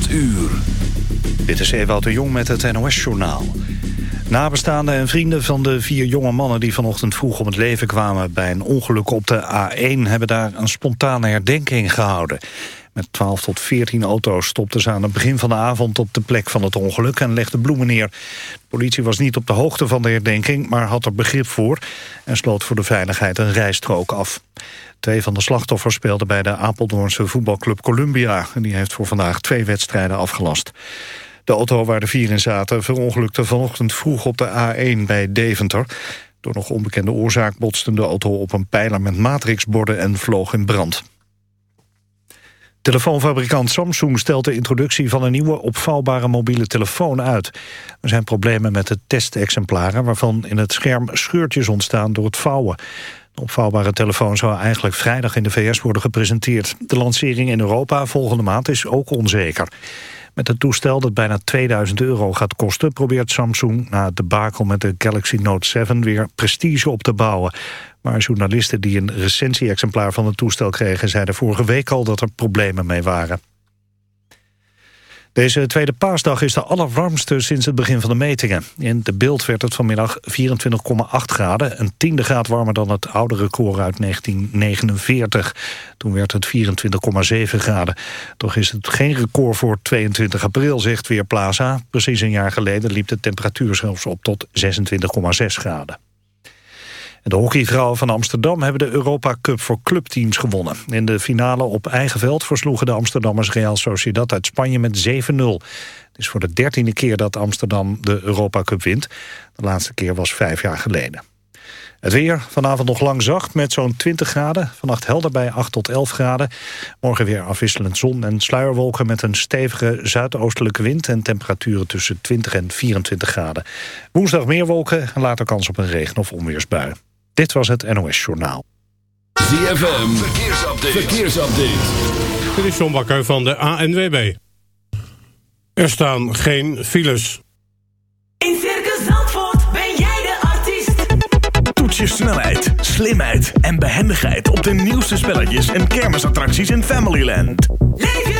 8 uur. Dit is Ewout de Jong met het NOS-journaal. Nabestaanden en vrienden van de vier jonge mannen... die vanochtend vroeg om het leven kwamen bij een ongeluk op de A1... hebben daar een spontane herdenking gehouden. Met 12 tot 14 auto's stopten ze aan het begin van de avond... op de plek van het ongeluk en legden bloemen neer. De politie was niet op de hoogte van de herdenking... maar had er begrip voor en sloot voor de veiligheid een rijstrook af. Twee van de slachtoffers speelden bij de Apeldoornse voetbalclub Columbia. En die heeft voor vandaag twee wedstrijden afgelast. De auto waar de vier in zaten verongelukte vanochtend vroeg op de A1 bij Deventer. Door nog onbekende oorzaak botste de auto op een pijler met matrixborden en vloog in brand. Telefoonfabrikant Samsung stelt de introductie van een nieuwe opvouwbare mobiele telefoon uit. Er zijn problemen met de testexemplaren waarvan in het scherm scheurtjes ontstaan door het vouwen. De opvouwbare telefoon zou eigenlijk vrijdag in de VS worden gepresenteerd. De lancering in Europa volgende maand is ook onzeker. Met het toestel dat bijna 2000 euro gaat kosten... probeert Samsung na het debakel met de Galaxy Note 7 weer prestige op te bouwen. Maar journalisten die een recensie-exemplaar van het toestel kregen... zeiden vorige week al dat er problemen mee waren. Deze tweede paasdag is de allerwarmste sinds het begin van de metingen. In de beeld werd het vanmiddag 24,8 graden. Een tiende graad warmer dan het oude record uit 1949. Toen werd het 24,7 graden. Toch is het geen record voor 22 april, zegt Weerplaza. Precies een jaar geleden liep de temperatuur zelfs op tot 26,6 graden. De hockeyvrouwen van Amsterdam hebben de Europa Cup voor clubteams gewonnen. In de finale op eigen veld versloegen de Amsterdammers Real Sociedad uit Spanje met 7-0. Het is voor de dertiende keer dat Amsterdam de Europa Cup wint. De laatste keer was vijf jaar geleden. Het weer, vanavond nog lang zacht met zo'n 20 graden. Vannacht helder bij 8 tot 11 graden. Morgen weer afwisselend zon en sluierwolken... met een stevige zuidoostelijke wind... en temperaturen tussen 20 en 24 graden. Woensdag meer wolken en later kans op een regen- of onweersbui. Dit was het NOS Journaal. ZFM, verkeersupdate. verkeersupdate. Dit is John Bakker van de ANWB. Er staan geen files. In Circus Zandvoort ben jij de artiest. Toets je snelheid, slimheid en behendigheid... op de nieuwste spelletjes en kermisattracties in Familyland. Leef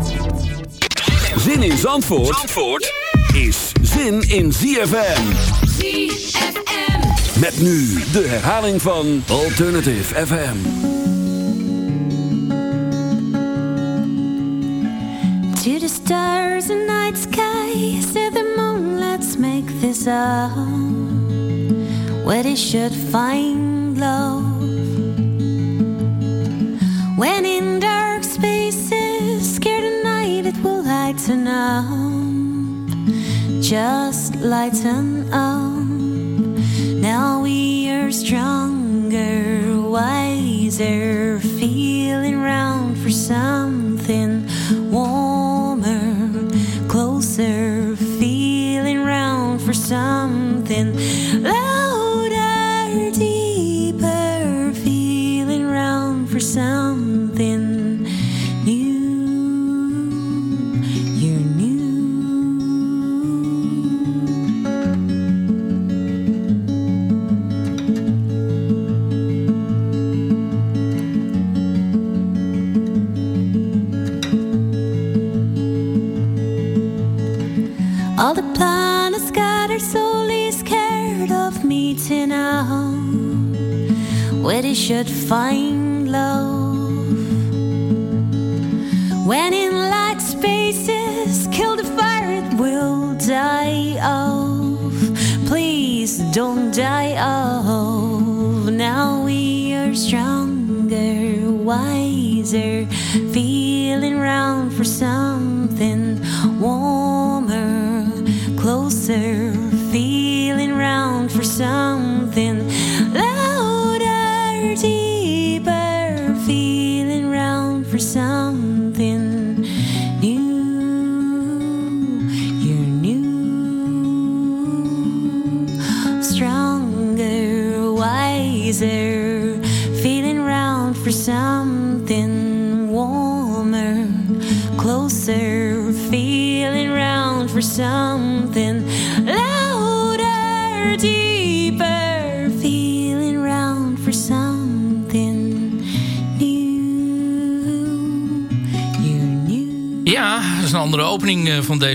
Zin in Zandvoort, Zandvoort is zin in ZFM. ZFM. Met nu de herhaling van Alternative FM. To the stars and night sky, said the moon, let's make this up. Where they should find love. When in lighten up. Just lighten up. Now we are stronger, wiser, feeling round for something warmer, closer, feeling round for something should find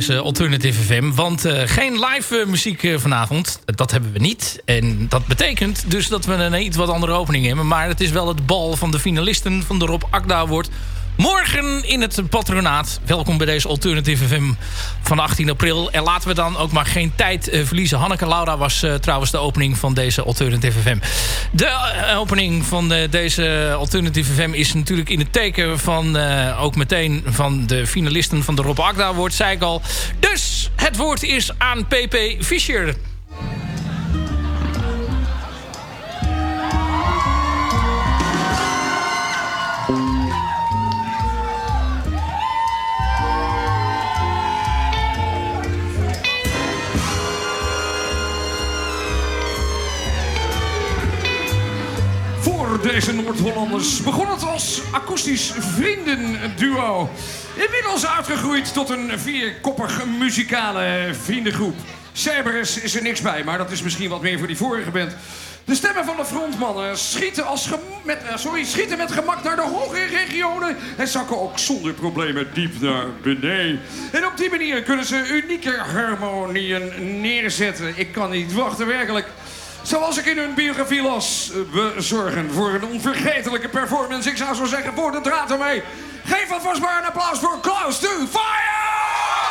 deze Alternative FM. Want eh, geen live eh, muziek eh, vanavond. Dat hebben we niet. En dat betekent dus dat we een iets wat andere opening hebben. Maar het is wel het bal van de finalisten van de Rob Akda Award. In het patronaat. Welkom bij deze Alternative FM van 18 april. En laten we dan ook maar geen tijd eh, verliezen. Hanneke Laura was eh, trouwens de opening van deze Alternative FM. De eh, opening van deze Alternative FM is natuurlijk in het teken van ook meteen van de finalisten van de Rob Akda Award, zei ik al. Dus het woord is aan PP Fischer. Noord-Hollanders begon het als akoestisch vriendenduo. Inmiddels uitgegroeid tot een vierkoppig muzikale vriendengroep. Cerberus is er niks bij, maar dat is misschien wat meer voor die vorige band. De stemmen van de frontmannen schieten, als met, eh, sorry, schieten met gemak naar de hogere regionen... en zakken ook zonder problemen diep naar beneden. En op die manier kunnen ze unieke harmonieën neerzetten. Ik kan niet wachten, werkelijk. Zoals ik in hun biografie las, we zorgen voor een onvergetelijke performance. Ik zou zo zeggen, voor de draad ermee. Geef alvast maar een applaus voor Klaus to Fire!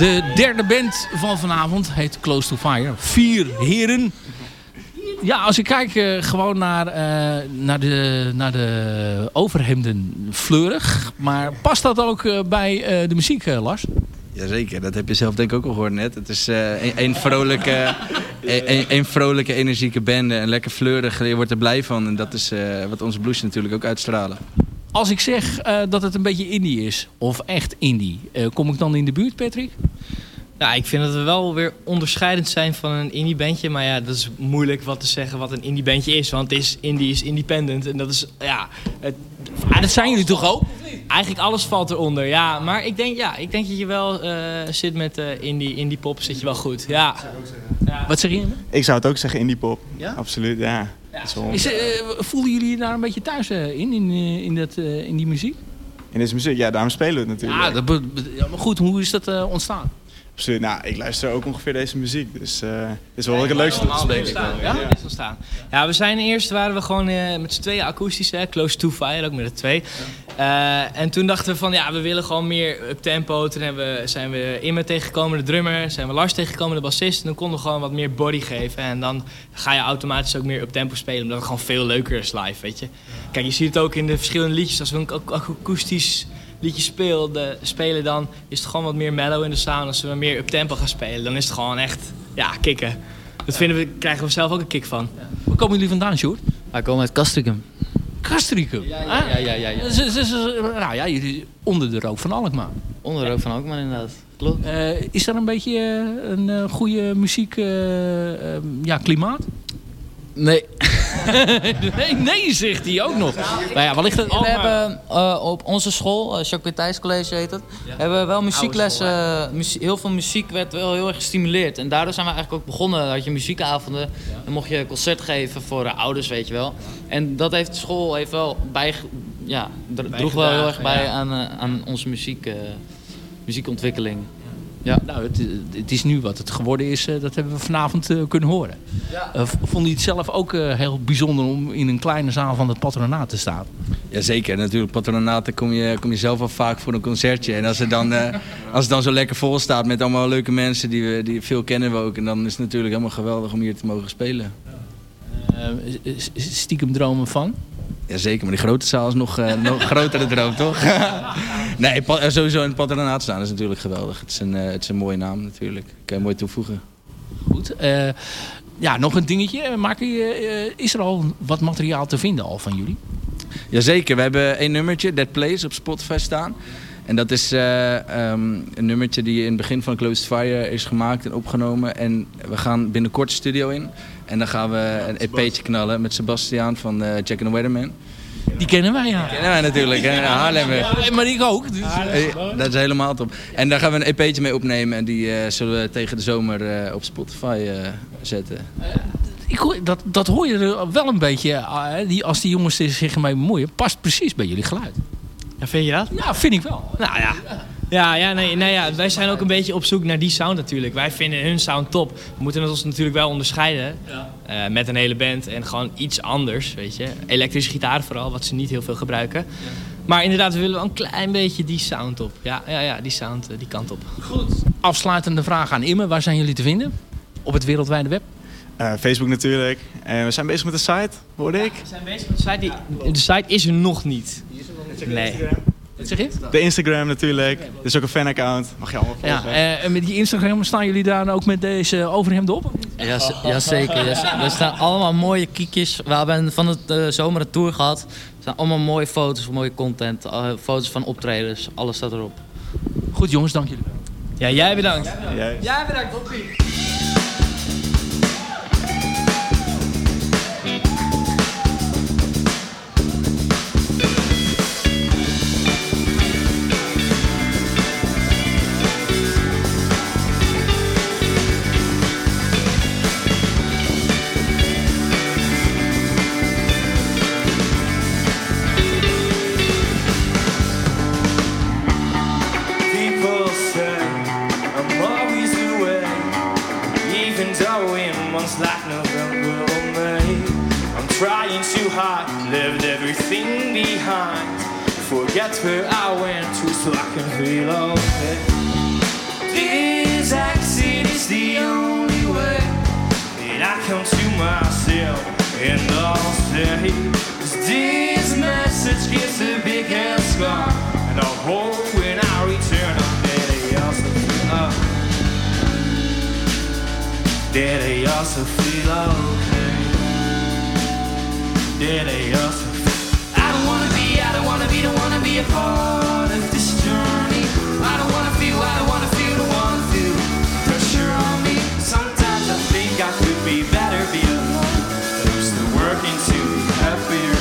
De derde band van vanavond heet Close to Fire. Vier heren. Ja, als ik kijk eh, gewoon naar, eh, naar, de, naar de overhemden fleurig. Maar past dat ook eh, bij de muziek, Lars? Jazeker, dat heb je zelf denk ik ook al gehoord net. Het is een, een, vrolijke, een, een- vrolijke, energieke band. En lekker fleurig, je wordt er blij van. En dat is wat onze blues natuurlijk ook uitstralen. Als ik zeg dat het een beetje indie is, of echt indie, kom ik dan in de buurt, Patrick? Ja, ik vind dat we wel weer onderscheidend zijn van een indie bandje. Maar ja, dat is moeilijk wat te zeggen wat een indie bandje is. Want het is indie is independent. En dat is, ja... Het, ah, dat zijn jullie toch ook? Eigenlijk alles valt eronder, ja. Maar ik denk, ja, ik denk dat je wel eh, zit met eh, indie, indie pop, zit je wel goed. Ja. Wat zeg je? Ik zou het ook zeggen indie pop. Ja? Absoluut, ja. Is eh, voelen jullie je daar een beetje thuis in, in, in, dat, eh, in die muziek? In deze muziek, ja, daarom spelen we het natuurlijk. Ja, dat maar goed, hoe is dat ontstaan? Absoluut, nou, ik luister ook ongeveer deze muziek. Dus eh het is wel wat ik het leukste denk ik wel. Ja, is ontstaan. Ja, we zijn eerst waren we gewoon eh, met z'n tweeën akoestisch, hè, close to fire, ook met de twee. Eh, en toen dachten we van, ja, we willen gewoon meer up tempo. Toen hebben we, zijn we Imme tegengekomen, de drummer, zijn we Lars tegengekomen, de bassist. En dan konden we gewoon wat meer body geven. En dan ga je automatisch ook meer up tempo spelen, omdat het gewoon veel leuker is live, weet je. Kijk, je ziet het ook in de verschillende liedjes. Als we een ak- akoestisch liedje speelden, spelen, dan is het gewoon wat meer mellow in de sound. Als we meer up tempo gaan spelen, dan is het gewoon echt, ja, kicken. Dat vinden we, krijgen we zelf ook een kick van. Waar komen jullie vandaan, Sjoerd? Wij komen uit Castricum. Castricum? Ja, ja, ja. ja, ja, ja. Z- z- z- Nou ja, jullie onder de rook van Alkmaar. Onder de rook van Alkmaar inderdaad. Klopt. Eh, is er een beetje eh, een eh, goede muziek ja, klimaat? Nee. nee, nee, zegt hij ook nog. Nou ja, waar ligt het? we hebben eh, op onze school, uh, Jacques Thijs College heet het, hebben we wel muzieklessen. eh, heel veel muziek werd wel heel erg gestimuleerd. En daardoor zijn we eigenlijk ook begonnen. Had je muziekavonden. Dan mocht je concert geven voor de ouders, weet je wel. En dat heeft de school heeft wel bij, ja, dr- droeg wel heel erg bij aan, aan onze muziek, muziekontwikkeling. Ja. Nou, het, het is nu wat het geworden is. eh, dat hebben we vanavond eh, kunnen horen. Eh, v- vond je het zelf ook eh, heel bijzonder om in een kleine zaal van het patronaat te staan? Jazeker, natuurlijk. Patronaten kom je, kom je zelf wel vaak voor een concertje. En als het, dan, eh, als het dan zo lekker vol staat met allemaal leuke mensen die, we, die veel kennen we ook. En dan is het natuurlijk helemaal geweldig om hier te mogen spelen. Eh, stiekem dromen van? Jazeker, maar die grote zaal is nog, eh nog grotere droom, toch? nee, eh, sowieso in het patronaat staan is natuurlijk geweldig. Het is een, eh, het is een mooie naam natuurlijk. Kan je mooi toevoegen. Goed. eh, ja, nog een dingetje. Eh, is er al wat materiaal te vinden al van jullie? Jazeker, we hebben één nummertje, Dead Place, op Spotify staan. En dat is eh, ehm, een nummertje die in het begin van Closed Fire is gemaakt en opgenomen. En we gaan binnenkort de studio in. En dan gaan we een EP'tje knallen met Sebastiaan van eh, Jack and the Weatherman. Die kennen wij, ja. Kennen wij natuurlijk, hè? Haarlemmer. Ja, maar ik ook. Dus, Eh, Dat is helemaal top. En daar gaan we een EP'tje mee opnemen. En die eh, zullen we tegen de zomer eh, op Spotify eh, zetten. ik hoor, dat, dat hoor je er wel een beetje. die, als die jongens zich mee bemoeien, past precies bij jullie geluid. Ja, vind je dat? Ja, vind ik wel. Nou ja. Ja, ja, nee, nee, ja, wij zijn ook een beetje op zoek naar die sound natuurlijk. Wij vinden hun sound top. We moeten ons natuurlijk wel onderscheiden eh, met een hele band en gewoon iets anders, weet je. Elektrische gitaar vooral, wat ze niet heel veel gebruiken. Maar inderdaad, we willen wel een klein beetje die sound op. Ja, ja, ja die sound, eh, die kant op. Goed. Afsluitende vraag aan Imme. Waar zijn jullie te vinden? Op het wereldwijde web? Eh, Facebook natuurlijk. En we zijn bezig met de site, hoorde ik. We zijn bezig met de site. Die, de site is er nog niet. Nee. Wat zeg je? De Instagram natuurlijk. Er is ook een fanaccount. Mag je allemaal Ja, volgen. eh, en met die Instagram staan jullie daar dan ook met deze overhemd op? Ja, z- ja zeker. Ja, er staan allemaal mooie kiekjes. We hebben van het eh, zomer een tour gehad. Er staan allemaal mooie foto's, mooie content. eh, foto's van optredens. Alles staat erop. Goed jongens, dank jullie. Ja, jij bedankt. Jij. Jij bedankt, Hoppie. Forget where I went to so I can feel okay. This exit is the only way that I come to myself and I'll say this message gives a big head scar and I'll hope when I return I'm dead I also feel uh, Dead I also feel okay. Dead I also I don't wanna be, a part of this journey. I don't wanna feel, I don't wanna feel, don't wanna feel pressure on me. Sometimes I think I could be better, be alone. I'm still working to be happier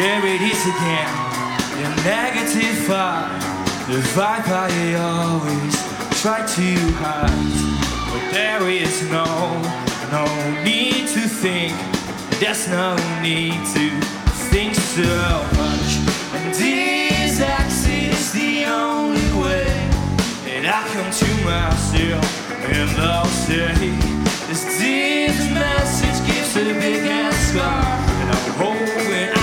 There it is again, the negative vibe, the vibe I always try to hide. But there is no, no need to think, there's no need to think so much. And this exit is the only way that I come to myself, and I'll say, this this message gives a big ass scar, and I'm hope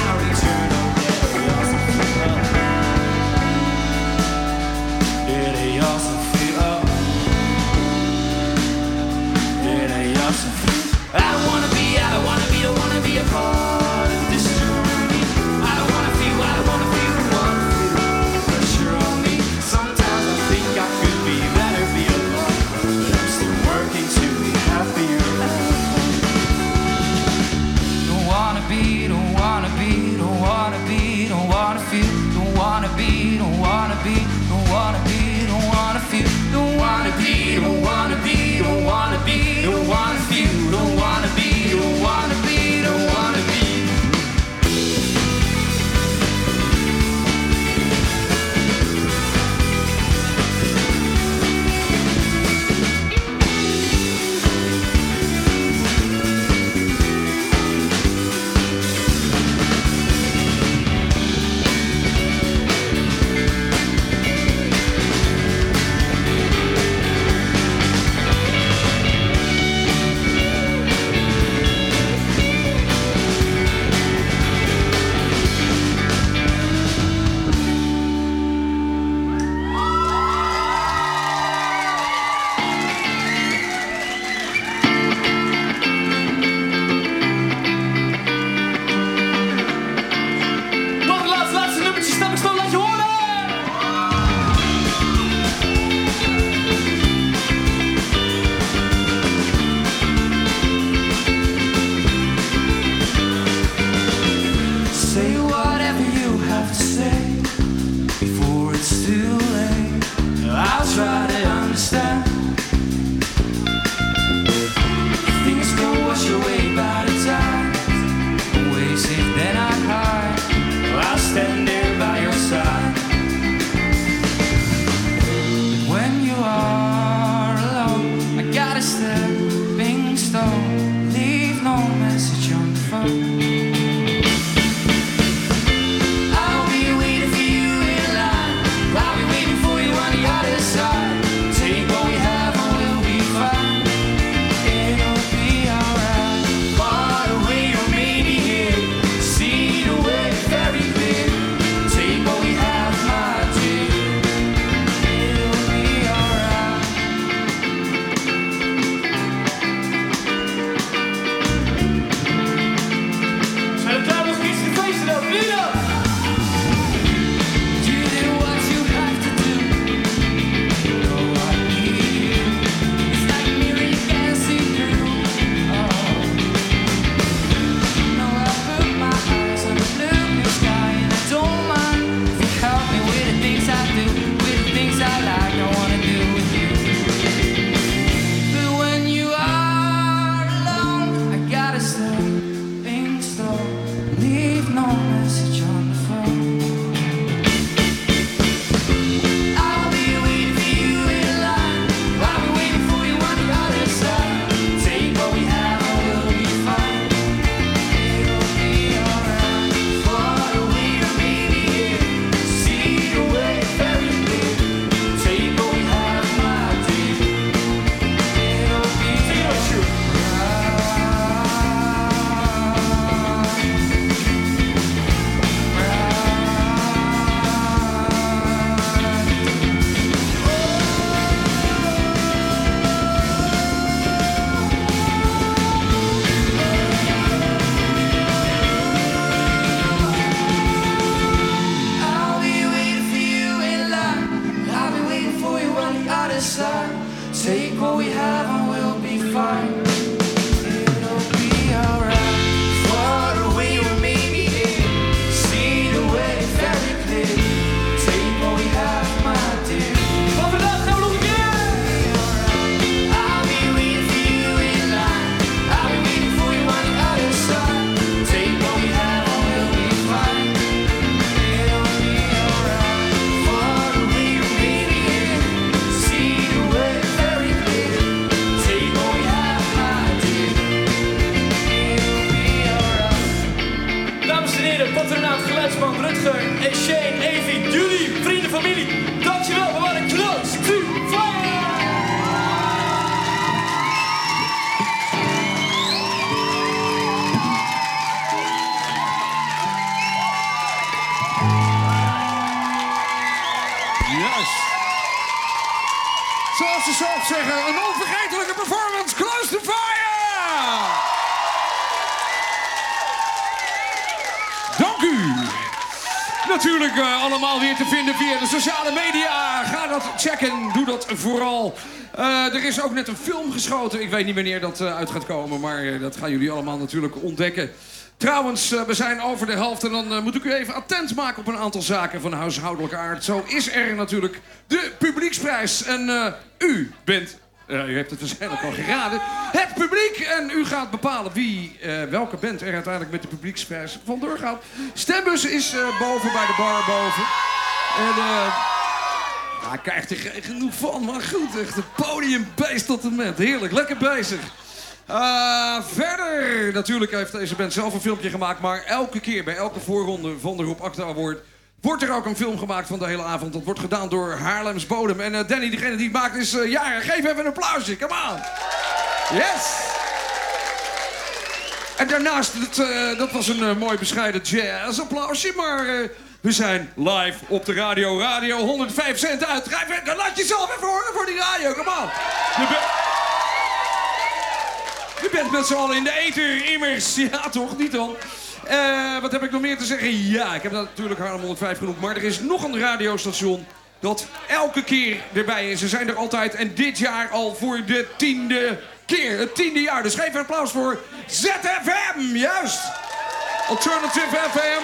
Ze zelf zeggen, een onvergetelijke performance. Close to fire! Dank u. Natuurlijk eh, allemaal weer te vinden via de sociale media. Ga dat checken. Doe dat vooral. Eh, er is ook net een film geschoten. Ik weet niet wanneer dat eh, uit gaat komen. Maar dat gaan jullie allemaal natuurlijk ontdekken. Trouwens, eh, we zijn over de helft. En dan eh, moet ik u even attent maken op een aantal zaken van huishoudelijke aard. Zo is er natuurlijk de publieksprijs. En eh, u bent... eh, u hebt het waarschijnlijk al geraden. Het publiek. En u gaat bepalen wie, welke band er uiteindelijk met de publieksprijs vandoor gaat. Stembus is boven bij de bar boven. En eh, hij krijgt er genoeg van. Maar goed, echt een podiumbeest tot en met. Heerlijk, lekker bezig. Eh, verder, natuurlijk heeft deze band zelf een filmpje gemaakt. Maar elke keer, bij elke voorronde van de Rob Acta Award... wordt er ook een film gemaakt van de hele avond. Dat wordt gedaan door Haarlems Bodem. En eh, Danny, degene die het maakt, is eh jarig. Geef even een applausje, come on. Yes. En daarnaast, dat, dat was een mooi bescheiden jazz-applausje. Maar we zijn live op de radio. Radio 105 cent uit. Even, laat jezelf even horen voor die radio, come on. Je bent- met z'n allen in de ether, immers. Ja, toch? Niet dan? Eh, wat heb ik nog meer te zeggen? Ja, ik heb natuurlijk Haarlem 105 genoemd. Maar er is nog een radiostation dat elke keer erbij is. Ze zijn er altijd. En dit jaar al voor de tiende keer. Het tiende jaar. Dus geef een applaus voor ZFM. Juist. Alternative FM.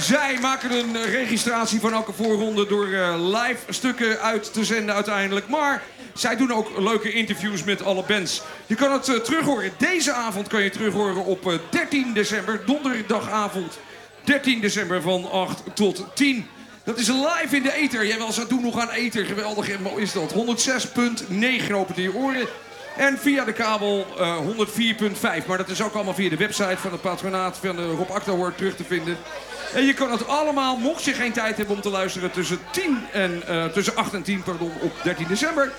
Zij maken een registratie van elke voorronde door eh, live stukken uit te zenden uiteindelijk. Maar zij doen ook leuke interviews met alle bands. Je kan het uh, terughoren. Deze avond kan je terughoren op uh, 13 december, donderdagavond. 13 december van 8 tot 10. Dat is live in de ether. Jij wel zou doen nog aan ether. Geweldig en mooi is dat. 106.9 opent in je oren. En via de kabel uh, 104.5. Maar dat is ook allemaal via de website van het patronaat van Rob Acta terug te vinden. En je kan het allemaal, mocht je geen tijd hebben om te luisteren, tussen, 10 en, tussen 8 en 10 pardon, op 13 december.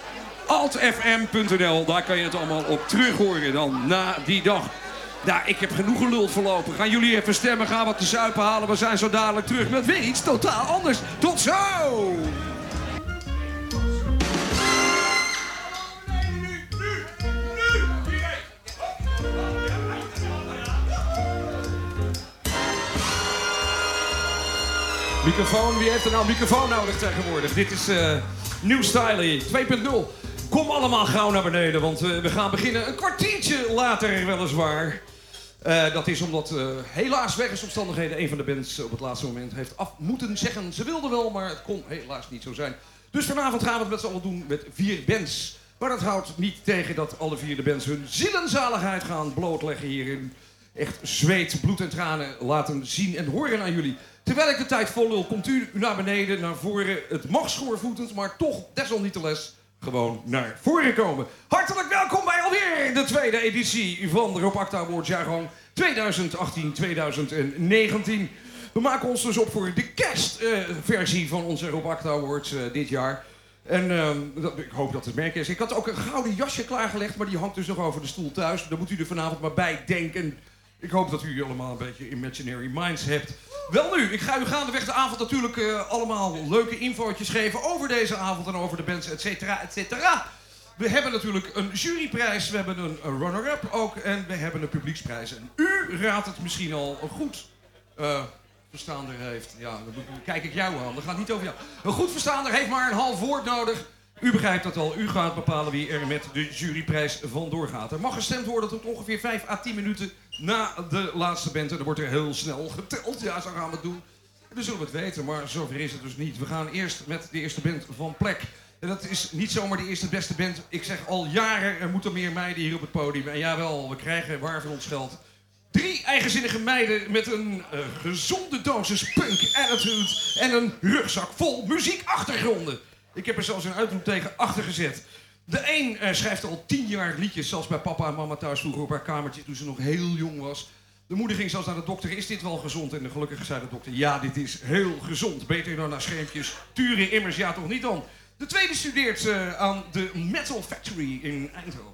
altfm.nl, daar kan je het allemaal op terug horen dan na die dag. Nou, ik heb genoeg geluld voorlopig. Gaan jullie even stemmen, gaan wat te zuipen halen. We zijn zo dadelijk terug met weer iets totaal anders. Tot zo! Microfoon, wie heeft er nou microfoon nodig tegenwoordig? Dit is uh, New Style 2.0. Kom allemaal gauw naar beneden, want uh, we gaan beginnen een kwartiertje later weliswaar. Uh, dat is omdat uh, helaas wegens omstandigheden een van de bands op het laatste moment heeft af moeten zeggen. Ze wilden wel, maar het kon helaas niet zo zijn. Dus vanavond gaan we het met z'n allen doen met vier bands. Maar dat houdt niet tegen dat alle vier de bands hun zielenzaligheid gaan blootleggen hierin. Echt zweet, bloed en tranen laten zien en horen aan jullie. Terwijl ik de tijd vol lul, komt u naar beneden, naar voren. Het mag schoorvoetend, maar toch desalniettemin gewoon naar voren komen. Hartelijk welkom bij alweer de tweede editie van de Rob Acta Awards jaargang 2018-2019. We maken ons dus op voor de kerstversie van onze Rob Acta Awards uh, dit jaar. En dat, ik hoop dat het merk is. Ik had ook een gouden jasje klaargelegd, maar die hangt dus nog over de stoel thuis. Daar moet u er vanavond maar bij denken. Ik hoop dat u allemaal een beetje imaginary minds hebt. Wel nu, ik ga u gaandeweg de avond natuurlijk uh, allemaal leuke infootjes geven over deze avond en over de bands, et cetera, et cetera. We hebben natuurlijk een juryprijs, we hebben een, runner-up ook en we hebben een publieksprijs. En u raadt het misschien al goed uh, verstaander heeft. Ja, dan kijk ik jou aan, dat gaat niet over jou. Een goed verstaander heeft maar een half woord nodig. U begrijpt dat al, u gaat bepalen wie er met de juryprijs vandoor gaat. Er mag gestemd worden tot ongeveer 5 à 10 minuten na de laatste band. En dan wordt er heel snel geteld. Ja, zo gaan we het doen. We zullen het weten, maar zover is het dus niet. We gaan eerst met de eerste band van Plek. En dat is niet zomaar de eerste beste band. Ik zeg al jaren, er moeten meer meiden hier op het podium. En jawel, we krijgen waar van ons geld. Drie eigenzinnige meiden met een uh, gezonde dosis punk attitude en een rugzak vol muziekachtergronden. Ik heb er zelfs een uitroep tegen achter gezet. De een uh, schrijft al tien jaar liedjes, zelfs bij papa en mama thuis vroeger op haar kamertje toen ze nog heel jong was. De moeder ging zelfs naar de dokter. Is dit wel gezond? En de gelukkig zei de dokter, ja, dit is heel gezond. Beter dan naar schermpjes. Turen immers, ja toch niet dan. De tweede studeert eh, aan de Metal Factory in Eindhoven.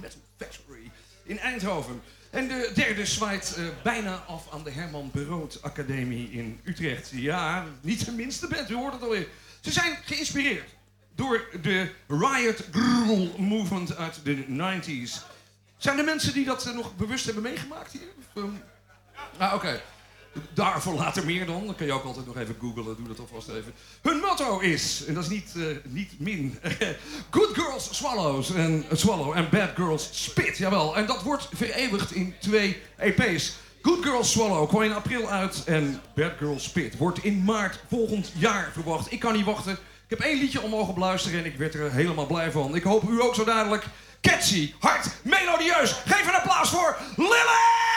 Metal Factory in Eindhoven. En de derde zwaait eh, bijna af aan de Herman Brood Academie in Utrecht. Ja, niet de minste band, u hoort het alweer. Ze zijn geïnspireerd door de Riot Grrrl movement uit de 90s. Zijn er mensen die dat eh, nog bewust hebben meegemaakt hier? Ehm, Ah, oké. Daarvoor later meer dan. Dan kun je ook altijd nog even googlen. Doe dat alvast even. Hun motto is, en dat is niet, eh, niet min. Good girls swallows en swallow en bad girls spit. Jawel. En dat wordt vereeuwigd in twee EP's. Good Girls Swallow kwam in april uit en Bad Girls Spit wordt in maart volgend jaar verwacht. Ik kan niet wachten. Ik heb één liedje om mogen beluisteren en ik werd er helemaal blij van. Ik hoop u ook zo dadelijk. Catchy, hard, melodieus. Geef een applaus voor Lily!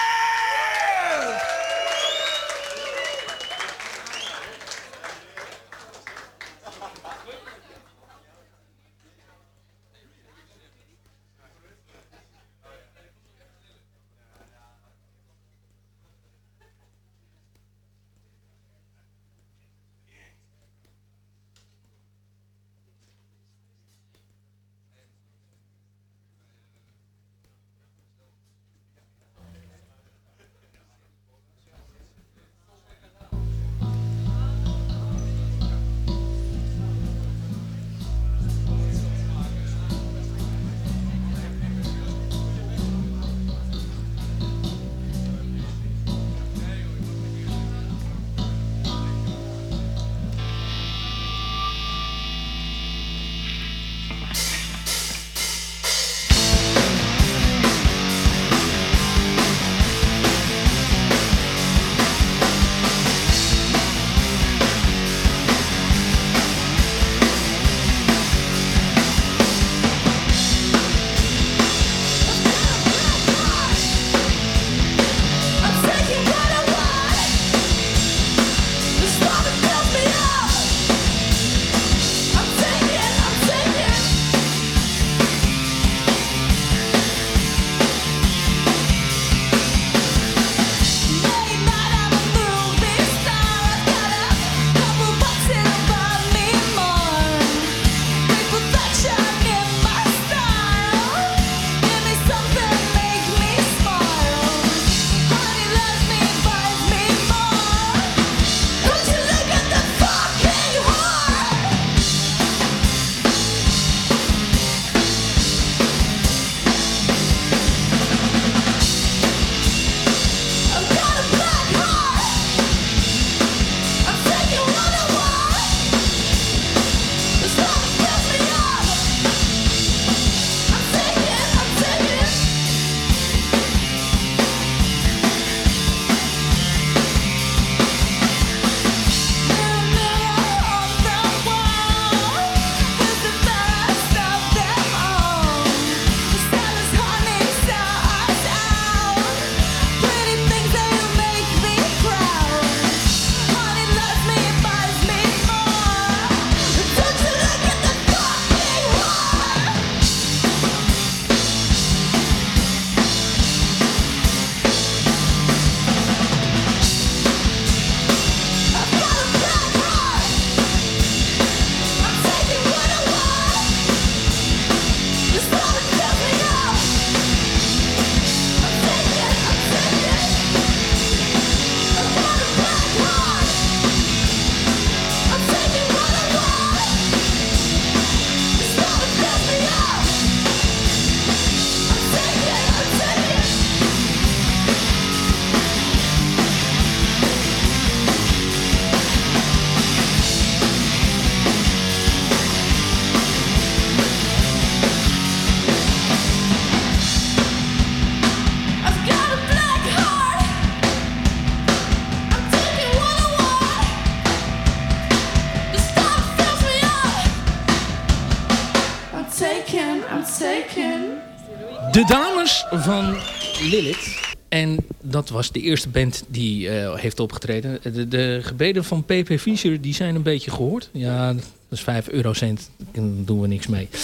De dames van Lilith. En dat was de eerste band die eh, heeft opgetreden. De, de gebeden van PP Fischer die zijn een beetje gehoord. Ja, dat is 5 eurocent. Daar doen we niks mee.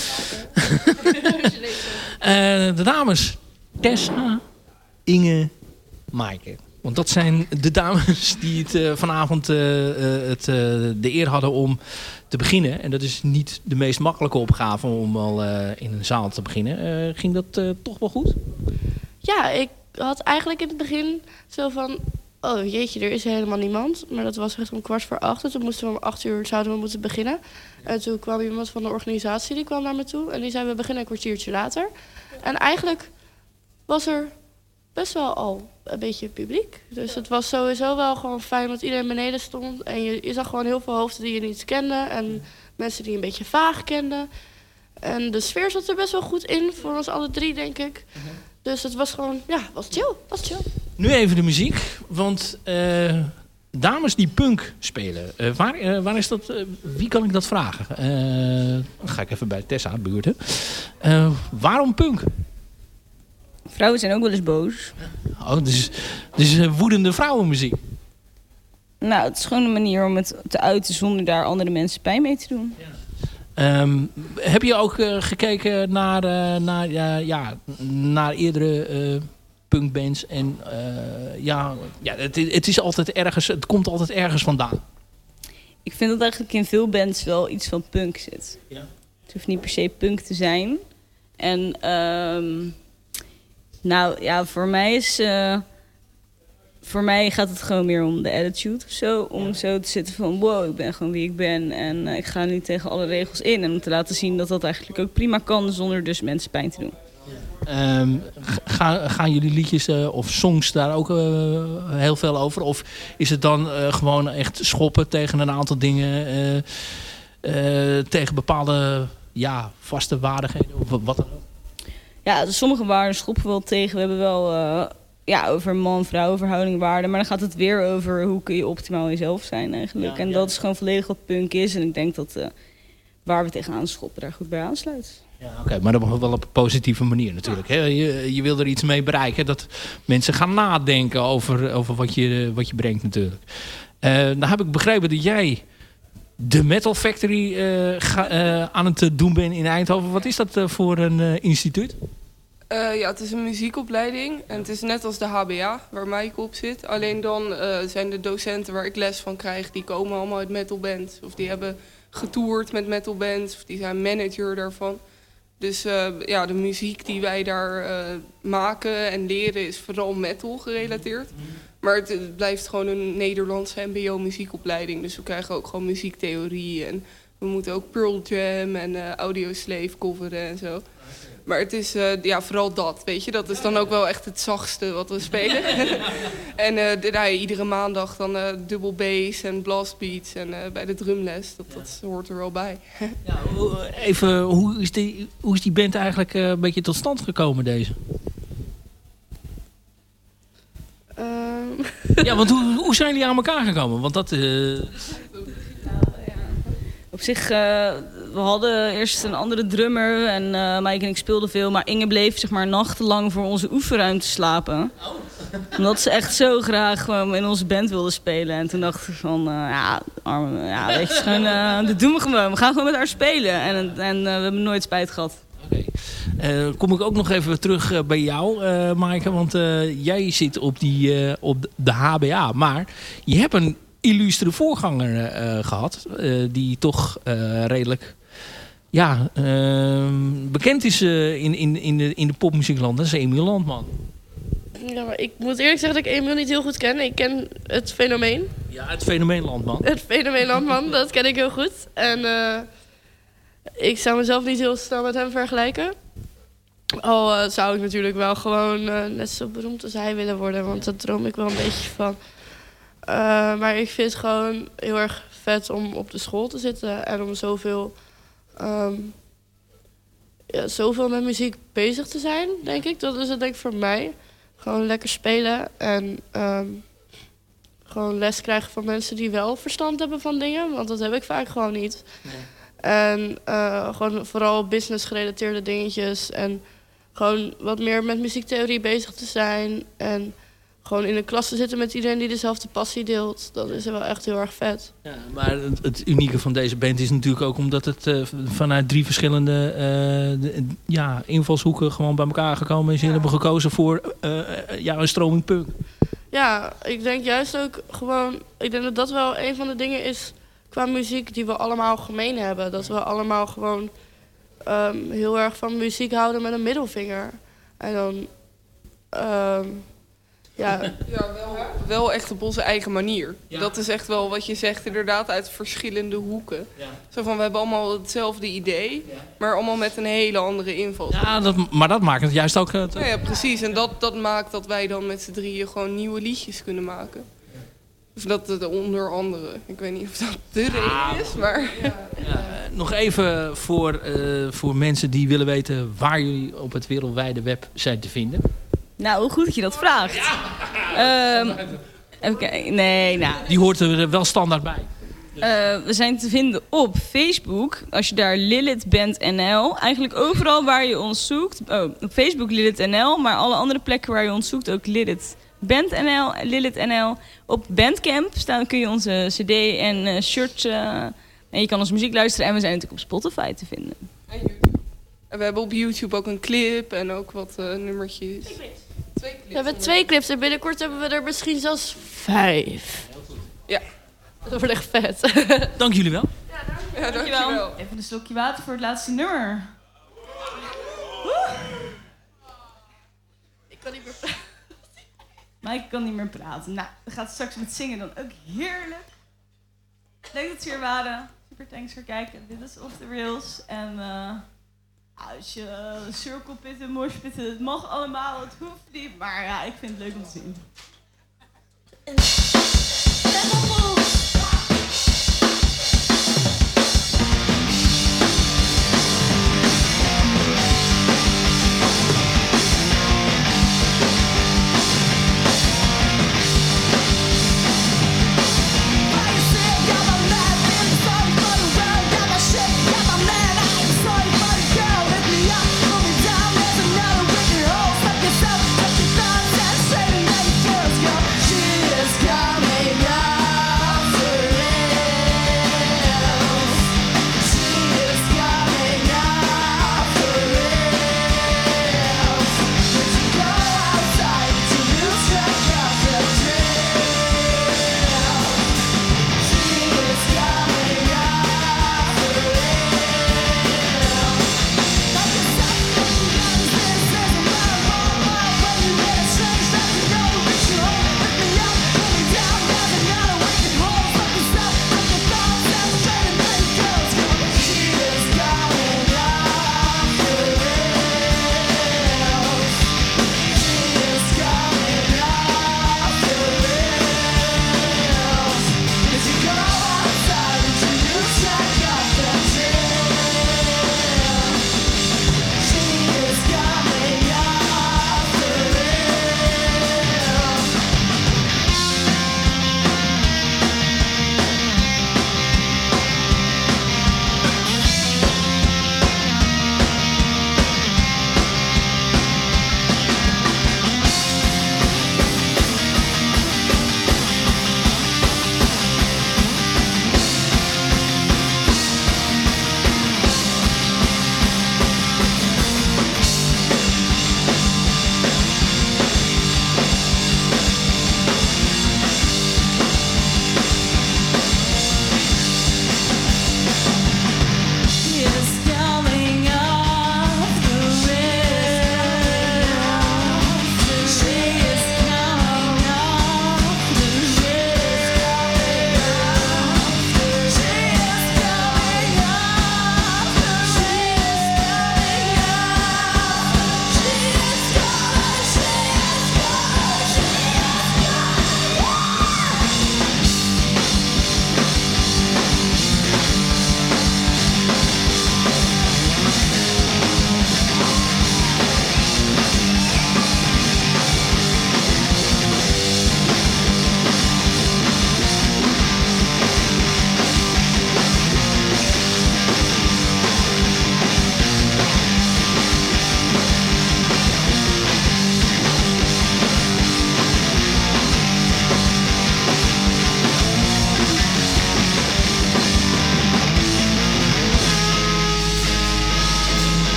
Eh, de dames. Tessa, Inge Maaike? Want dat zijn de dames die het eh, vanavond het, de eer hadden om te beginnen. En dat is niet de meest makkelijke opgave om al eh, in een zaal te beginnen. Eh, ging dat eh, toch wel goed? Ja, ik had eigenlijk in het begin zo van... Oh jeetje, er is helemaal niemand. Maar dat was echt om kwart voor acht. En toen moesten we om acht uur zouden we moeten beginnen. En toen kwam iemand van de organisatie, die kwam naar me toe. En die zei, we beginnen een kwartiertje later. En eigenlijk was er best wel al een beetje publiek. Dus het was sowieso wel gewoon fijn dat iedereen beneden stond. En je, je zag gewoon heel veel hoofden die je niet kende. En mensen die je een beetje vaag kenden. En de sfeer zat er best wel goed in, voor ons alle drie, denk ik. Dus het was gewoon, ja, was chill, was chill. Nu even de muziek. Want eh, dames die punk spelen, eh, waar, eh, waar is dat? wie kan ik dat vragen? Eh, dan ga ik even bij Tessa buurten. Eh waarom punk? Vrouwen zijn ook wel eens boos. Oh, dus, dus eh, woedende vrouwenmuziek. Nou, het is gewoon een manier om het te uiten zonder daar andere mensen pijn mee te doen. Ehm, heb je ook eh, gekeken naar, eh, naar, ja, ja, naar eerdere punkbands? En ja, ja het, het, is altijd ergens, het komt altijd ergens vandaan. Ik vind dat eigenlijk in veel bands wel iets van punk zit. Ja. Het hoeft niet per se punk te zijn. En ehm, nou ja, voor mij is... eh, voor mij gaat het gewoon meer om de attitude of zo. Om zo te zitten van wow, ik ben gewoon wie ik ben. En eh, ik ga nu tegen alle regels in. En om te laten zien dat dat eigenlijk ook prima kan zonder dus mensen pijn te doen. Ehm, ga, gaan jullie liedjes eh, of songs daar ook heel veel over? Of is het dan gewoon echt schoppen tegen een aantal dingen? tegen bepaalde ja, vaste waardigheden of wat dan ook? Ja, dus sommige waarden schoppen we wel tegen. We hebben wel eh, ja, over man-vrouw verhouding waarden. Maar dan gaat het weer over hoe kun je optimaal jezelf zijn eigenlijk. Ja, en ja. dat is gewoon volledig wat punk is. En ik denk dat eh, waar we tegenaan schoppen daar goed bij aansluit. Oké, maar dan wel op een positieve manier natuurlijk. Hè? Je, je wil er iets mee bereiken. Dat mensen gaan nadenken over, over wat, je, wat je brengt natuurlijk. Eh nou heb ik begrepen dat jij de Metal Factory eh, eh, aan het doen bent in Eindhoven. Wat is dat eh, voor een eh, instituut? Eh, ja, het is een muziekopleiding en het is net als de HBA waar Mike op zit. Alleen dan eh, zijn de docenten waar ik les van krijg, die komen allemaal uit metalbands. Of die hebben getoerd met metalbands, of die zijn manager daarvan. Dus eh, ja, de muziek die wij daar eh, maken en leren is vooral metal gerelateerd. Maar het, het blijft gewoon een Nederlandse mbo-muziekopleiding. Dus we krijgen ook gewoon muziektheorie en we moeten ook Pearl Jam en eh Audioslave coveren en zo. Maar het is eh, ja, vooral dat, weet je. Dat is dan ook wel echt het zachtste wat we spelen. en de- nou ja, iedere maandag dan eh dubbel bass en blastbeats en bij de drumles. Dat, dat hoort er wel bij. Even, hoe is die, hoe is die band eigenlijk een beetje tot stand gekomen deze? Ehm, Ja, want hoe, hoe zijn jullie aan elkaar gekomen? Want dat... eh, Op zich, eh, we hadden eerst een andere drummer en eh Mike en ik speelden veel. Maar Inge bleef zeg maar nachtenlang voor onze oefenruimte slapen. Omdat ze echt zo graag in onze band wilde spelen. En toen dachten we van, ja, arme, ja, weet je, gewoon, dat doen we gewoon. We gaan gewoon met haar spelen. En, en we hebben nooit spijt gehad. Eh, kom ik ook nog even terug eh, bij jou, eh Maaike. Want jij zit op, die, op de HBA. Maar je hebt een illustere voorganger eh, gehad. eh, die toch redelijk ja, bekend is in, in, in, de, in de popmuziekland. Dat is Emiel Landman. ja, maar ik moet eerlijk zeggen dat ik Emiel niet heel goed ken. Ik ken het fenomeen. Ja, het fenomeen Landman. Het fenomeen Landman, dat ken ik heel goed. En ik zou mezelf niet heel snel met hem vergelijken. Al eh, zou ik natuurlijk wel gewoon eh, net zo beroemd als hij willen worden. Want daar droom ik wel een beetje van. Eh, maar ik vind het gewoon heel erg vet om op de school te zitten. En om zoveel, ehm, ja, zoveel met muziek bezig te zijn, denk ik. Dat is het denk ik voor mij. Gewoon lekker spelen en ehm, gewoon les krijgen van mensen die wel verstand hebben van dingen. Want dat heb ik vaak gewoon niet. En eh, gewoon vooral business gerelateerde dingetjes. En gewoon wat meer met muziektheorie bezig te zijn. En gewoon in een klas te zitten met iedereen die dezelfde passie deelt. Dat is wel echt heel erg vet. Ja, maar het, het unieke van deze band is natuurlijk ook omdat het eh, vanuit drie verschillende eh, de- ja, invalshoeken gewoon bij elkaar gekomen is. En hebben gekozen voor ja, een stroming punk. ja, ik denk juist ook gewoon... Ik denk dat dat wel een van de dingen is qua muziek die we allemaal gemeen hebben. Dat we allemaal gewoon ehm, heel erg van muziek houden met een middelvinger. En dan... ehm, ja, Ja, wel, wel echt op onze eigen manier. Dat is echt wel wat je zegt, inderdaad, uit verschillende hoeken. Zo van, we hebben allemaal hetzelfde idee, maar allemaal met een hele andere invalshoek. Ja, dat, maar dat maakt het juist ook... eh, Nou ja, precies. En dat, dat maakt dat wij dan met z'n drieën gewoon nieuwe liedjes kunnen maken. Of dat het onder andere. Ik weet niet of dat de reden is, maar... nog even voor, eh, voor mensen die willen weten waar jullie op het wereldwijde web zijn te vinden. Nou, hoe goed dat je dat vraagt. Ehm, kijken. Nee, nou. Die hoort er wel standaard bij. Eh, we zijn te vinden op Facebook. Als je daar Lilith bent NL. Eigenlijk overal waar je ons zoekt. Oh, op Facebook Lilith NL. Maar alle andere plekken waar je ons zoekt ook Lilith Band NL. Lilith NL. Op Bandcamp staan kun je onze cd en eh, shirt. eh, en je kan onze muziek luisteren. En we zijn natuurlijk op Spotify te vinden. En we hebben op YouTube ook een clip en ook wat eh, nummertjes. we hebben twee clips en binnenkort hebben we er misschien zelfs vijf. Ja. Dat wordt echt vet. Dank jullie wel. Ja, dankjewel. Even een slokje water voor het laatste nummer. Ik kan niet meer Mike kan niet meer praten. Nou, dan gaat straks met zingen dan ook heerlijk. Leuk dat ze hier waren. Super thanks voor kijken. Dit is Off the Rails. En eh, als je uh, circle pitten, mosh pitten, het mag allemaal. Het hoeft niet. Maar ja, ik vind het leuk om te zien. She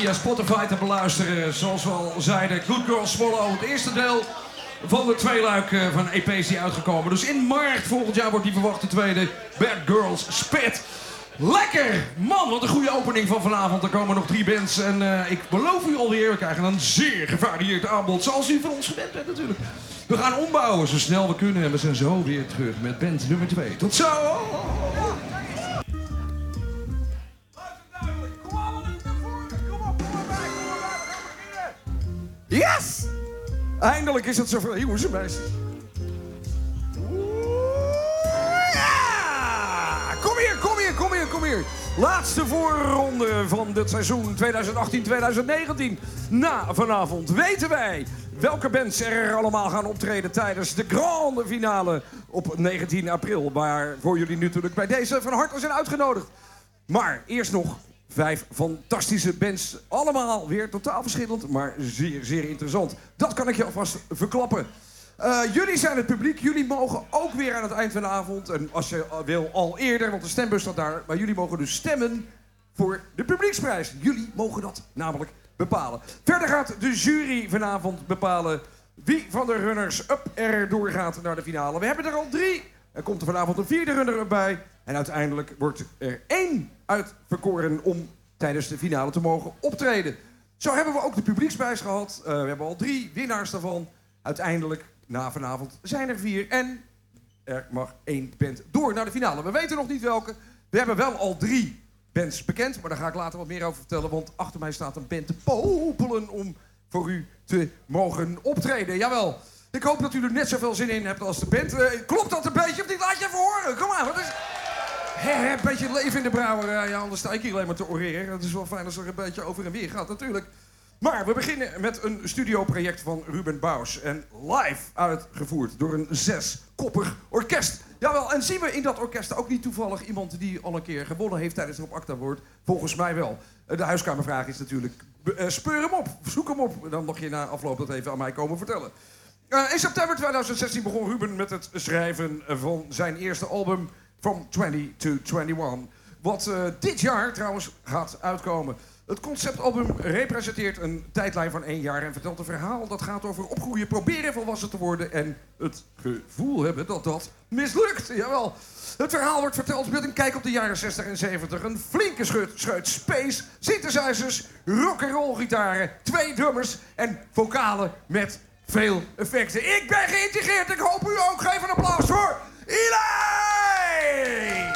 via Spotify te beluisteren. Zoals we al zeiden, Good Girl Swallow, het eerste deel van de tweeluik eh, van EP's die uitgekomen. Dus in maart volgend jaar wordt die verwachte tweede Bad Girls Spit. Lekker! Man, wat een goede opening van vanavond. Er komen nog drie bands. En eh, ik beloof u alweer, we krijgen een zeer gevarieerd aanbod. Zoals u van ons gewend bent natuurlijk. We gaan ombouwen zo snel we kunnen. En we zijn zo weer terug met band nummer 2. Tot zo! Yes! Eindelijk is het zover, jongens en meisjes. Kom hier, kom hier, kom hier, kom hier. Laatste voorronde van dit seizoen 2018-2019. Na vanavond weten wij welke bands er allemaal gaan optreden tijdens de grande finale op 19 april. Waarvoor jullie natuurlijk bij deze van harte zijn uitgenodigd. Maar eerst nog vijf fantastische bands. Allemaal weer totaal verschillend, maar zeer, zeer interessant. Dat kan ik je alvast verklappen. Eh, jullie zijn het publiek. Jullie mogen ook weer aan het eind van de avond. En als je wil al eerder, want de stembus staat daar. Maar jullie mogen dus stemmen voor de publieksprijs. Jullie mogen dat namelijk bepalen. Verder gaat de jury vanavond bepalen wie van de runners up er doorgaat naar de finale. We hebben er al drie. Er komt er vanavond een vierde runner bij. En uiteindelijk wordt er één uitverkoren om tijdens de finale te mogen optreden. Zo hebben we ook de publieksprijs gehad. Eh, we hebben al drie winnaars daarvan. Uiteindelijk, na vanavond, zijn er vier. En er mag één band door naar de finale. We weten nog niet welke. We hebben wel al drie bands bekend. Maar daar ga ik later wat meer over vertellen. Want achter mij staat een band te popelen om voor u te mogen optreden. Jawel. Ik hoop dat u er net zoveel zin in hebt als de band. Eh, klopt dat een beetje of niet? Laat je even horen. Kom maar. Wat is... Hè, een beetje leven in de brouwerij. Anders sta ik hier alleen maar te oreren. Het is wel fijn als er een beetje over en weer gaat, natuurlijk. Maar we beginnen met een studioproject van Ruben Baus. En live uitgevoerd door een zeskoppig orkest. Jawel, en zien we in dat orkest ook niet toevallig iemand die al een keer gewonnen heeft tijdens de Op Acta wordt? Volgens mij wel. Eh, De huiskamervraag is natuurlijk, eh, speur hem op, zoek hem op. Dan mag je na afloop dat even aan mij komen vertellen. Eh, in september 2016 begon Ruben met het schrijven van zijn eerste album From 20 to 21. Wat eh, dit jaar trouwens gaat uitkomen. Het conceptalbum representeert een tijdlijn van één jaar en vertelt een verhaal dat gaat over opgroeien, proberen volwassen te worden en het gevoel hebben dat dat mislukt. Jawel. Het verhaal wordt verteld met een kijk op de jaren 60 en 70. Een flinke scheut, scheut space, synthesizers, rock'n'roll gitaren, twee drummers en vocalen met veel effecten. Ik ben geïntegreerd. Ik hoop u ook. Geef een applaus voor Eli! Hey!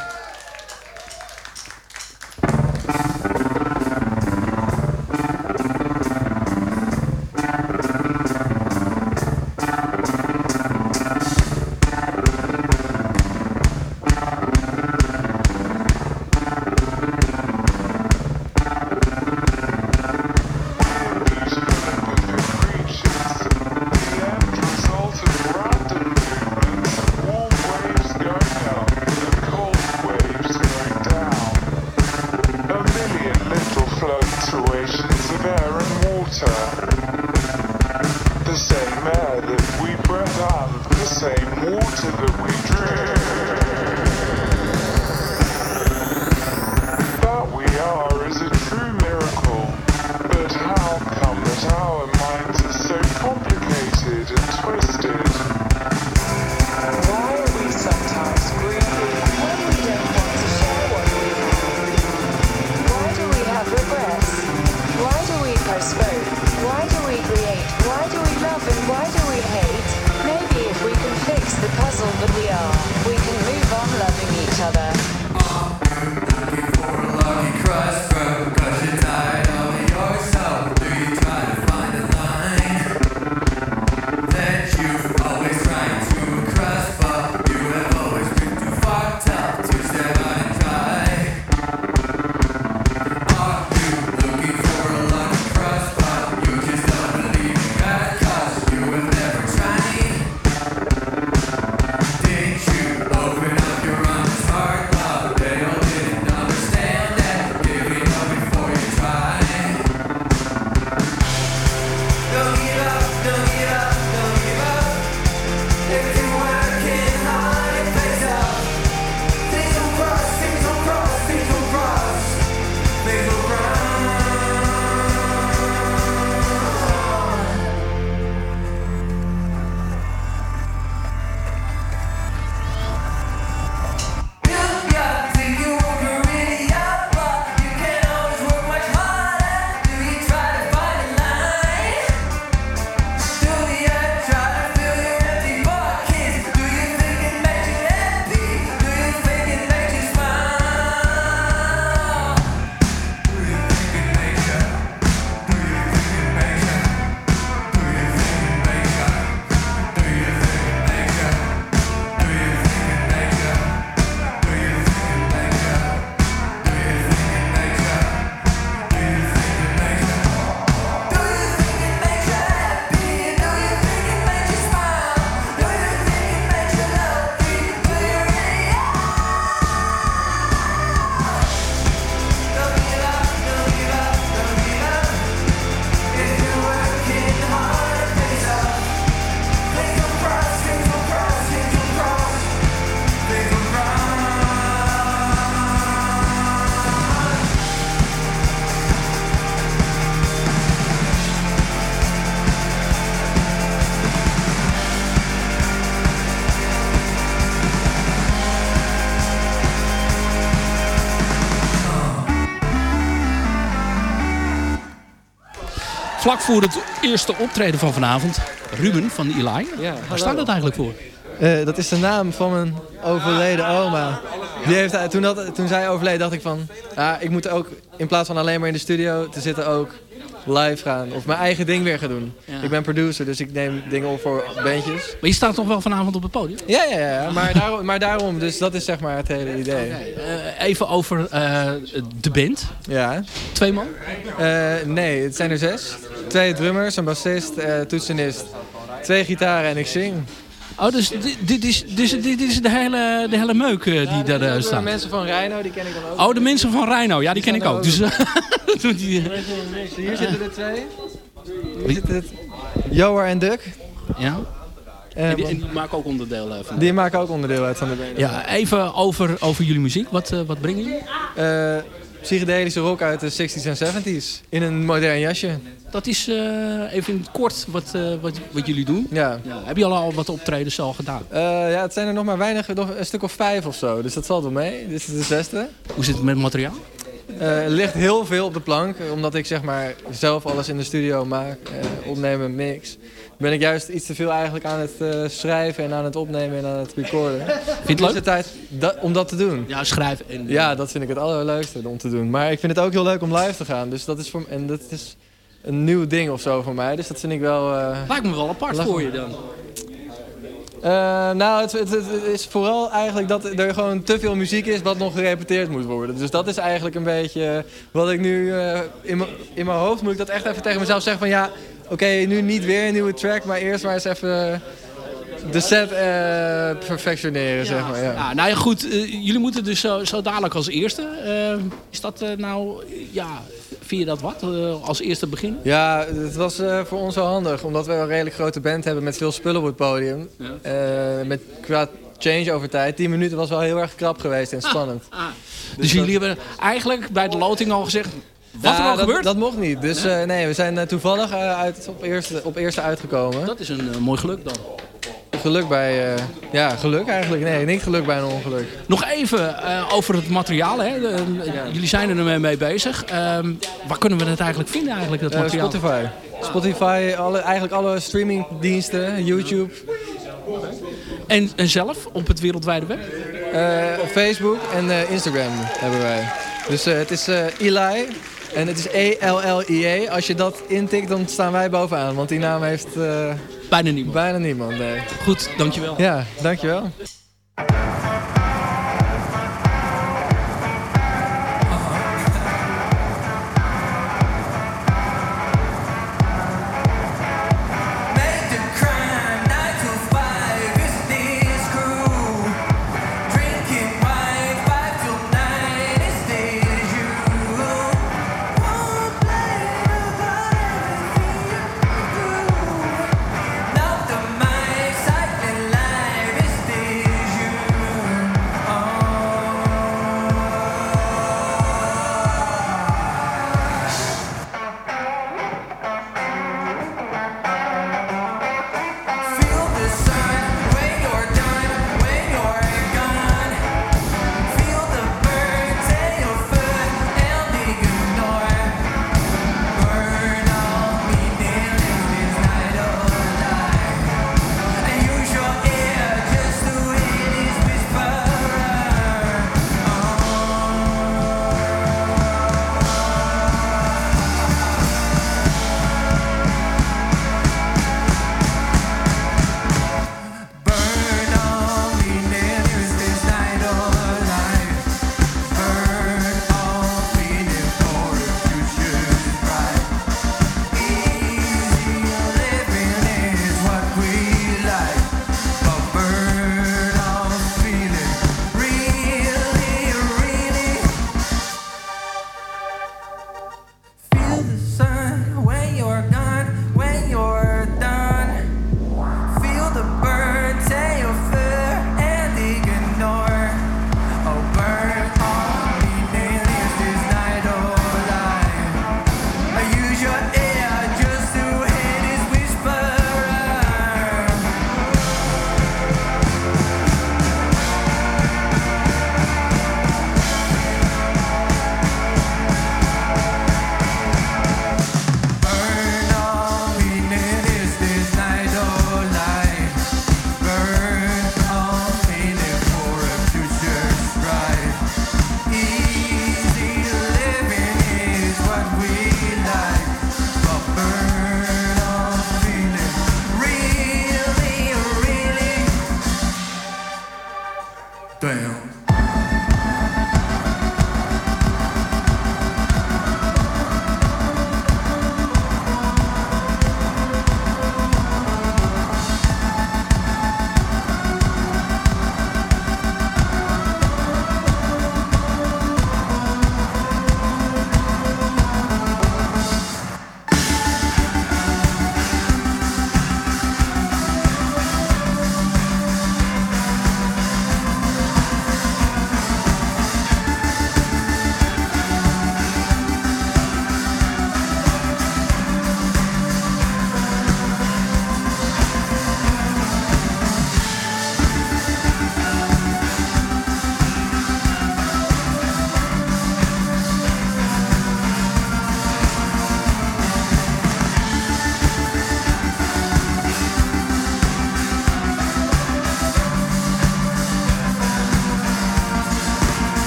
Vlak voor het eerste optreden van vanavond. Ruben van Eli. Waar hallo. staat dat eigenlijk voor? Eh, dat is de naam van mijn overleden oma. Die heeft, toen, dat, toen zij overleed dacht ik van... Ja, ik moet ook in plaats van alleen maar in de studio te zitten ook live gaan. Of mijn eigen ding weer gaan doen. Ja. Ik ben producer, dus ik neem dingen op voor bandjes. Maar je staat toch wel vanavond op het podium? Ja, ja, ja. Maar, daarom, maar daarom. Dus dat is zeg maar het hele idee. Eh, even over eh, de band. Ja. Twee man? Eh, nee, het zijn er zes. Twee drummers, een bassist, toetsenist. Twee gitaren en ik zing. Oh, dus dit, dit, is, dus, dit is de hele, de hele meuk eh, die daar eh, De staat. mensen van Rhino, die ken ik dan ook. Oh, de mensen van Rhino. Ja, die ken ik ook. Dus, eh, die, Hier zitten er twee. Hier zitten het Joar en Duk. Ja. Eh, En die, en die maken ook onderdeel eh, van. Die maken ook onderdeel uit van de band. Ja, even over, over jullie muziek. Wat, eh, wat brengen jullie? Eh, psychedelische rock uit de 60s en 70s. In een modern jasje. Dat is eh, even in het kort wat, eh, wat, wat jullie doen. Ja. Heb je al, al wat optredens al gedaan? Eh, ja, het zijn er nog maar weinig, nog een stuk of vijf of zo. Dus dat valt wel mee. Dit is de zesde. Hoe zit het met het materiaal? Er ligt heel veel op de plank, omdat ik zeg maar zelf alles in de studio maak, opnemen, mix. Ben ik juist iets te veel eigenlijk aan het eh, schrijven en aan het opnemen en aan het recorden. je het leuk? tijd om dat te doen. Ja, schrijven. En, Ja, dat vind ik het allerleukste om te doen. Maar ik vind het ook heel leuk om live te gaan. Dus dat is, voor, en dat is een nieuw ding of zo voor mij. Dus dat vind ik wel... eh, Lijkt me wel apart voor je dan. Eh, nou, het, het, het is vooral eigenlijk dat er gewoon te veel muziek is wat nog gerepeteerd moet worden. Dus dat is eigenlijk een beetje wat ik nu in mijn- in mijn hoofd moet ik dat echt even tegen mezelf zeggen van ja, oké, nu niet weer een nieuwe track, maar eerst maar eens even de set eh, perfectioneren, zeg maar. Ja. Ja, nou ja, goed. eh, jullie moeten dus zo, zo dadelijk als eerste. Eh, is dat nou, ja, vind je dat wat? als eerste begin? Ja, het was voor ons wel handig, omdat we een redelijk grote band hebben met veel spullen op het podium. Eh, met qua change over tijd. 10 minuten was wel heel erg krap geweest en spannend. Dus, jullie hebben eigenlijk bij de loting al gezegd... Wat er al dat, gebeurt? Dat mocht niet. Dus eh, nee, we zijn eh, toevallig eh, uit, op, eerste, op eerste uitgekomen. Dat is een mooi geluk dan. Geluk bij... eh, ja, geluk eigenlijk. Nee, niet geluk bij een ongeluk. Nog even eh, over het materiaal. Hè. De- Jullie zijn er mee, mee bezig. Ehm, waar kunnen we het eigenlijk vinden, eigenlijk, dat materiaal? Spotify. Spotify, alle, eigenlijk alle streamingdiensten, YouTube. En, en zelf op het wereldwijde web? Eh, Facebook en eh, Instagram hebben wij. Dus eh, het is eh, Eli en het is E-L-L-I-E. Als je dat intikt, dan staan wij bovenaan. Want die naam heeft... eh, bijna niemand. Bijna niemand, nee. Goed, dankjewel. Ja, dankjewel.